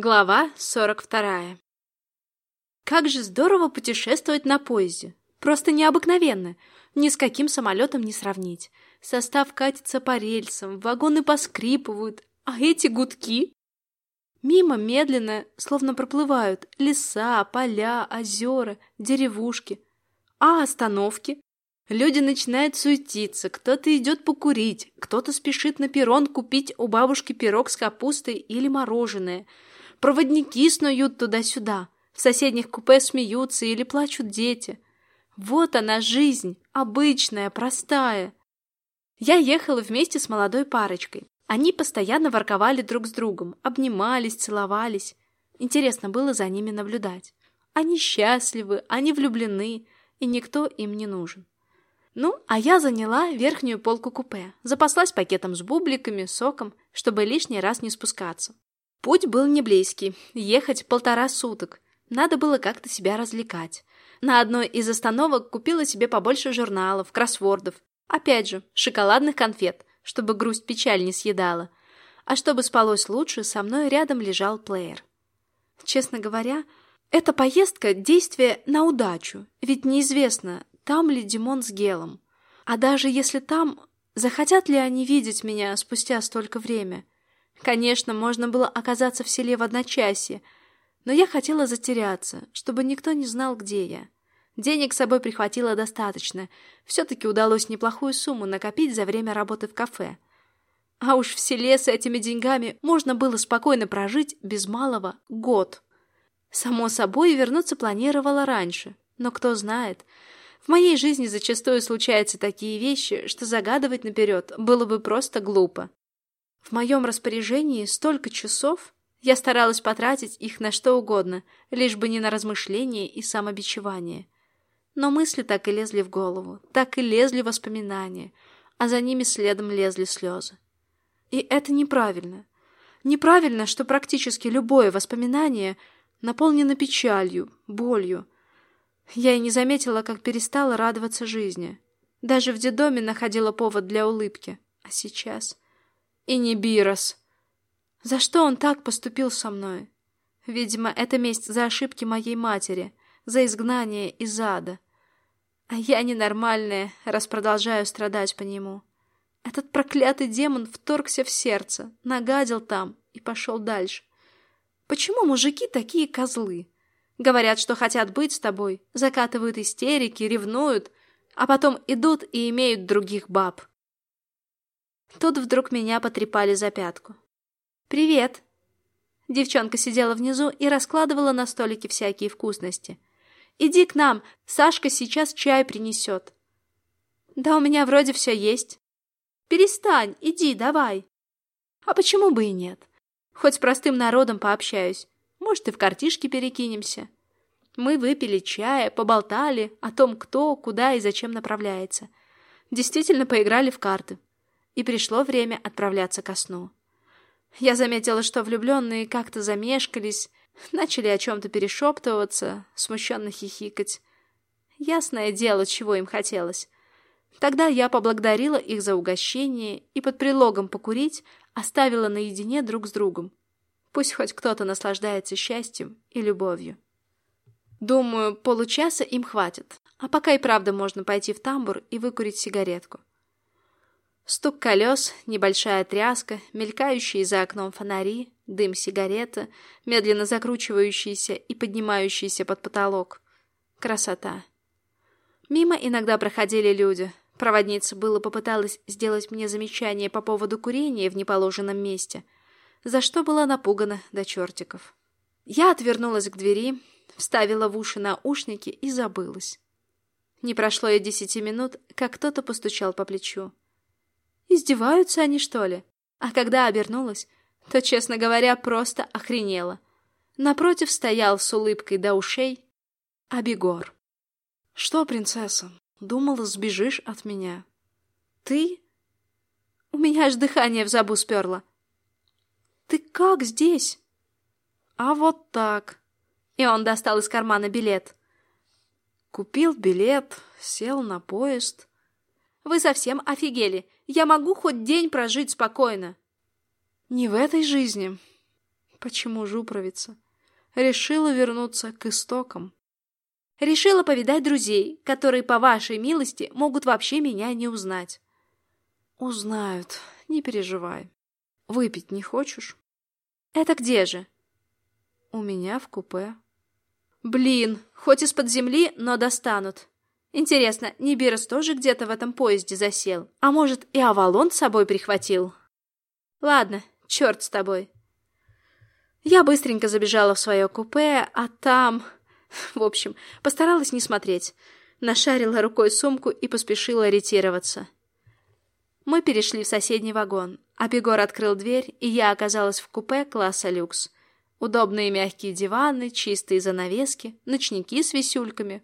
Глава 42. Как же здорово путешествовать на поезде. Просто необыкновенно. Ни с каким самолетом не сравнить. Состав катится по рельсам, вагоны поскрипывают, а эти гудки... Мимо медленно, словно проплывают, леса, поля, озера, деревушки. А остановки? Люди начинают суетиться, кто-то идет покурить, кто-то спешит на перрон купить у бабушки пирог с капустой или мороженое – Проводники снуют туда-сюда. В соседних купе смеются или плачут дети. Вот она жизнь, обычная, простая. Я ехала вместе с молодой парочкой. Они постоянно ворковали друг с другом, обнимались, целовались. Интересно было за ними наблюдать. Они счастливы, они влюблены, и никто им не нужен. Ну, а я заняла верхнюю полку купе, запаслась пакетом с бубликами, соком, чтобы лишний раз не спускаться. Путь был не близкий, ехать полтора суток. Надо было как-то себя развлекать. На одной из остановок купила себе побольше журналов, кроссвордов. Опять же, шоколадных конфет, чтобы грусть-печаль не съедала. А чтобы спалось лучше, со мной рядом лежал плеер. Честно говоря, эта поездка – действие на удачу, ведь неизвестно, там ли Димон с Гелом. А даже если там, захотят ли они видеть меня спустя столько времени? Конечно, можно было оказаться в селе в одночасье, но я хотела затеряться, чтобы никто не знал, где я. Денег с собой прихватила достаточно. Все-таки удалось неплохую сумму накопить за время работы в кафе. А уж в селе с этими деньгами можно было спокойно прожить без малого год. Само собой, вернуться планировала раньше. Но кто знает, в моей жизни зачастую случаются такие вещи, что загадывать наперед было бы просто глупо. В моем распоряжении столько часов, я старалась потратить их на что угодно, лишь бы не на размышления и самобичевание. Но мысли так и лезли в голову, так и лезли воспоминания, а за ними следом лезли слезы. И это неправильно. Неправильно, что практически любое воспоминание наполнено печалью, болью. Я и не заметила, как перестала радоваться жизни. Даже в детдоме находила повод для улыбки. А сейчас... И не Бирос. За что он так поступил со мной? Видимо, это месть за ошибки моей матери, за изгнание из ада. А я ненормальная, раз продолжаю страдать по нему. Этот проклятый демон вторгся в сердце, нагадил там и пошел дальше. Почему мужики такие козлы? Говорят, что хотят быть с тобой, закатывают истерики, ревнуют, а потом идут и имеют других баб. Тут вдруг меня потрепали за пятку. «Привет!» Девчонка сидела внизу и раскладывала на столике всякие вкусности. «Иди к нам, Сашка сейчас чай принесет». «Да у меня вроде все есть». «Перестань, иди, давай». «А почему бы и нет? Хоть с простым народом пообщаюсь. Может, и в картишки перекинемся». Мы выпили чая, поболтали о том, кто, куда и зачем направляется. Действительно поиграли в карты и пришло время отправляться ко сну. Я заметила, что влюбленные как-то замешкались, начали о чем-то перешептываться, смущенно хихикать. Ясное дело, чего им хотелось. Тогда я поблагодарила их за угощение и под предлогом покурить оставила наедине друг с другом. Пусть хоть кто-то наслаждается счастьем и любовью. Думаю, получаса им хватит, а пока и правда можно пойти в тамбур и выкурить сигаретку. Стук колес, небольшая тряска, мелькающие за окном фонари, дым сигареты, медленно закручивающийся и поднимающийся под потолок. Красота. Мимо иногда проходили люди. Проводница было попыталась сделать мне замечание по поводу курения в неположенном месте, за что была напугана до чертиков. Я отвернулась к двери, вставила в уши наушники и забылась. Не прошло и десяти минут, как кто-то постучал по плечу. Издеваются они, что ли? А когда обернулась, то, честно говоря, просто охренела. Напротив стоял с улыбкой до ушей Абигор. «Что, принцесса, думала, сбежишь от меня?» «Ты?» «У меня аж дыхание в забу сперло». «Ты как здесь?» «А вот так». И он достал из кармана билет. Купил билет, сел на поезд. «Вы совсем офигели? Я могу хоть день прожить спокойно. Не в этой жизни. Почему жупровица? Решила вернуться к истокам. Решила повидать друзей, которые, по вашей милости, могут вообще меня не узнать. Узнают, не переживай. Выпить не хочешь? Это где же? У меня в купе. Блин, хоть из-под земли, но достанут. Интересно, Нибирос тоже где-то в этом поезде засел? А может, и Авалон с собой прихватил? Ладно, черт с тобой. Я быстренько забежала в свое купе, а там... В общем, постаралась не смотреть. Нашарила рукой сумку и поспешила ориентироваться. Мы перешли в соседний вагон. а Бегор открыл дверь, и я оказалась в купе класса люкс. Удобные мягкие диваны, чистые занавески, ночники с висюльками.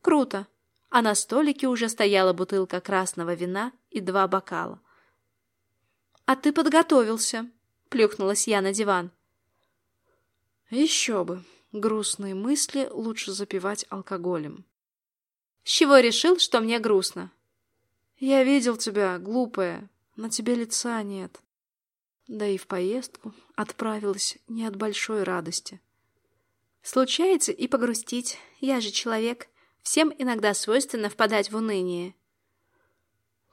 Круто. А на столике уже стояла бутылка красного вина и два бокала. «А ты подготовился», — плюхнулась я на диван. Еще бы. Грустные мысли лучше запивать алкоголем. С чего решил, что мне грустно? Я видел тебя, глупая. На тебе лица нет. Да и в поездку отправилась не от большой радости. Случается и погрустить. Я же человек. Всем иногда свойственно впадать в уныние.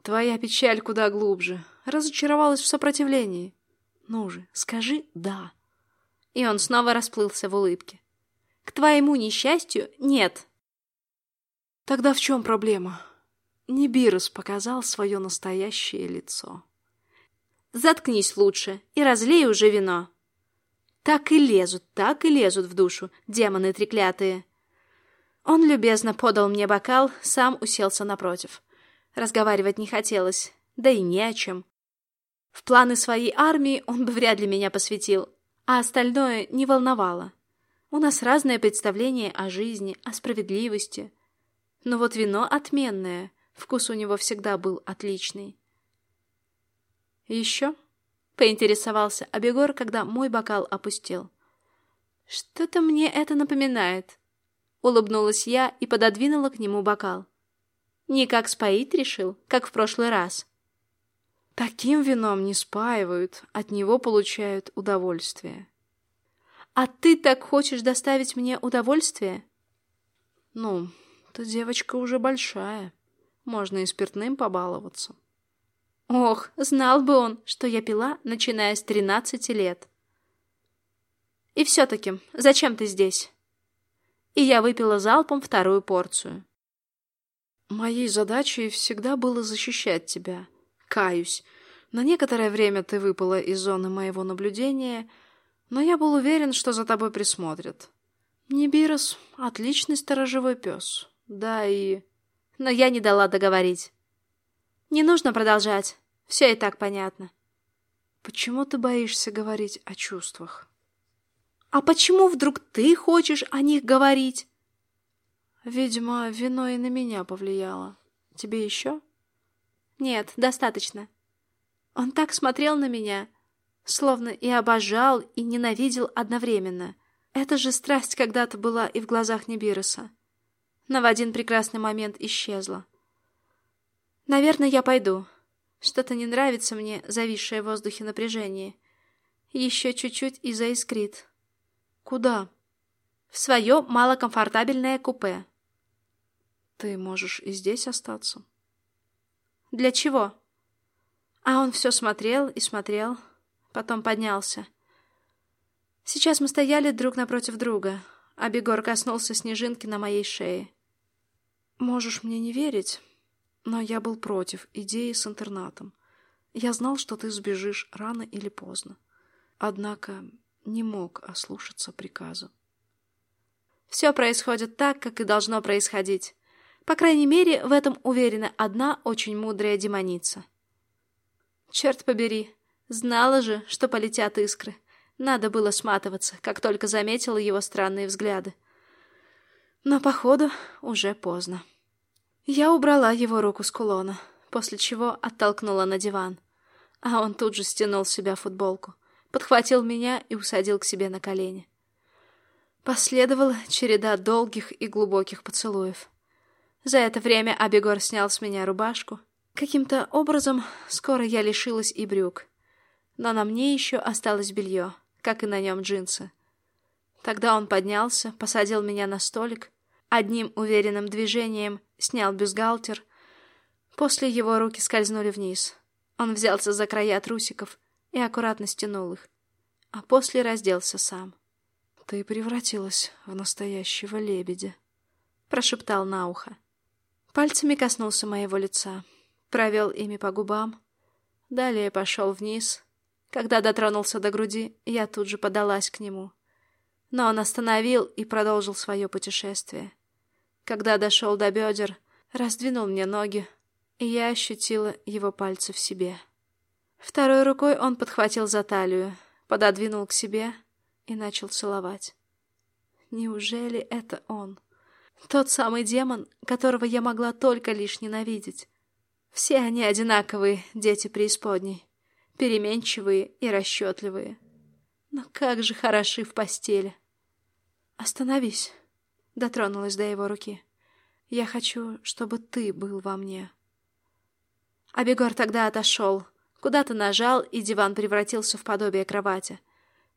Твоя печаль куда глубже. Разочаровалась в сопротивлении. Ну же, скажи «да». И он снова расплылся в улыбке. К твоему несчастью, нет. Тогда в чем проблема? Нибирос показал свое настоящее лицо. Заткнись лучше и разлей уже вино. Так и лезут, так и лезут в душу, демоны треклятые. Он любезно подал мне бокал, сам уселся напротив. Разговаривать не хотелось, да и не о чем. В планы своей армии он бы вряд ли меня посвятил, а остальное не волновало. У нас разное представление о жизни, о справедливости. Но вот вино отменное, вкус у него всегда был отличный. «Еще?» — поинтересовался Абегор, когда мой бокал опустел. «Что-то мне это напоминает», — улыбнулась я и пододвинула к нему бокал. «Не как споить решил, как в прошлый раз». Таким вином не спаивают, от него получают удовольствие. А ты так хочешь доставить мне удовольствие? Ну, ты девочка уже большая. Можно и спиртным побаловаться. Ох, знал бы он, что я пила, начиная с тринадцати лет. И все-таки, зачем ты здесь? И я выпила залпом вторую порцию. Моей задачей всегда было защищать тебя — Каюсь. На некоторое время ты выпала из зоны моего наблюдения, но я был уверен, что за тобой присмотрят. Нибирос — отличный сторожевой пес. Да и... Но я не дала договорить. Не нужно продолжать. Все и так понятно. Почему ты боишься говорить о чувствах? А почему вдруг ты хочешь о них говорить? Видимо, вино и на меня повлияло. Тебе еще? Нет, достаточно. Он так смотрел на меня, словно и обожал, и ненавидел одновременно. Это же страсть когда-то была и в глазах Небироса. Но в один прекрасный момент исчезла. Наверное, я пойду. Что-то не нравится мне зависшее в воздухе напряжение. Еще чуть-чуть и заискрит. Куда? В свое малокомфортабельное купе. Ты можешь и здесь остаться. Для чего? А он все смотрел и смотрел, потом поднялся. Сейчас мы стояли друг напротив друга, а Бегор коснулся снежинки на моей шее. Можешь мне не верить, но я был против идеи с интернатом. Я знал, что ты сбежишь рано или поздно. Однако не мог ослушаться приказа. Все происходит так, как и должно происходить. По крайней мере, в этом уверена одна очень мудрая демоница. Черт побери, знала же, что полетят искры. Надо было сматываться, как только заметила его странные взгляды. Но, походу, уже поздно. Я убрала его руку с кулона, после чего оттолкнула на диван. А он тут же стянул с себя футболку, подхватил меня и усадил к себе на колени. Последовала череда долгих и глубоких поцелуев. За это время Абегор снял с меня рубашку. Каким-то образом скоро я лишилась и брюк. Но на мне еще осталось белье, как и на нем джинсы. Тогда он поднялся, посадил меня на столик, одним уверенным движением снял бюстгальтер. После его руки скользнули вниз. Он взялся за края трусиков и аккуратно стянул их, а после разделся сам. «Ты превратилась в настоящего лебедя», — прошептал на ухо. Пальцами коснулся моего лица, провел ими по губам, далее пошел вниз. Когда дотронулся до груди, я тут же подалась к нему. Но он остановил и продолжил свое путешествие. Когда дошел до бедер, раздвинул мне ноги, и я ощутила его пальцы в себе. Второй рукой он подхватил за талию, пододвинул к себе и начал целовать. Неужели это он? Тот самый демон, которого я могла только лишь ненавидеть. Все они одинаковые, дети преисподней, переменчивые и расчетливые. Но как же хороши в постели. «Остановись», — дотронулась до его руки. «Я хочу, чтобы ты был во мне». Абегор тогда отошел, куда-то нажал, и диван превратился в подобие кровати.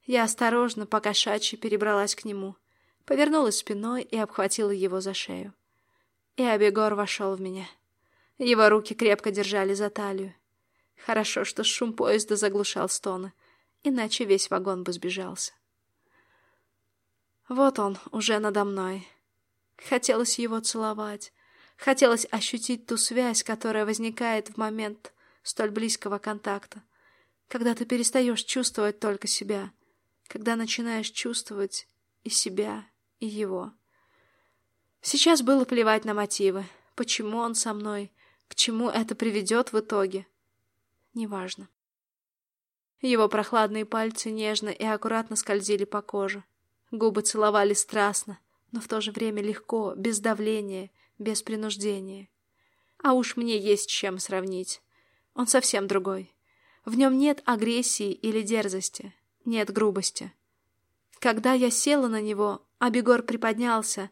Я осторожно, покошачьи, перебралась к нему, повернулась спиной и обхватила его за шею. И Абегор вошел в меня. Его руки крепко держали за талию. Хорошо, что шум поезда заглушал стоны, иначе весь вагон бы сбежался. Вот он, уже надо мной. Хотелось его целовать, Хотелось ощутить ту связь, которая возникает в момент столь близкого контакта, когда ты перестаешь чувствовать только себя, когда начинаешь чувствовать и себя, и его. Сейчас было плевать на мотивы, почему он со мной, к чему это приведет в итоге. Неважно. Его прохладные пальцы нежно и аккуратно скользили по коже. Губы целовали страстно, но в то же время легко, без давления — без принуждения. А уж мне есть чем сравнить. Он совсем другой. В нем нет агрессии или дерзости, нет грубости. Когда я села на него, Абегор приподнялся,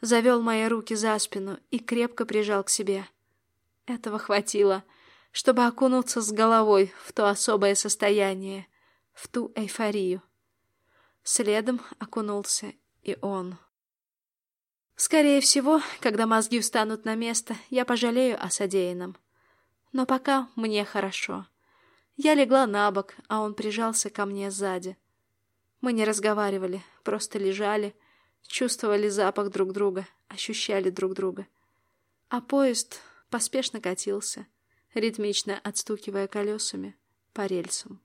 завел мои руки за спину и крепко прижал к себе. Этого хватило, чтобы окунуться с головой в то особое состояние, в ту эйфорию. Следом окунулся и он. Скорее всего, когда мозги встанут на место, я пожалею о содеянном. Но пока мне хорошо. Я легла на бок, а он прижался ко мне сзади. Мы не разговаривали, просто лежали, чувствовали запах друг друга, ощущали друг друга. А поезд поспешно катился, ритмично отстукивая колесами по рельсам.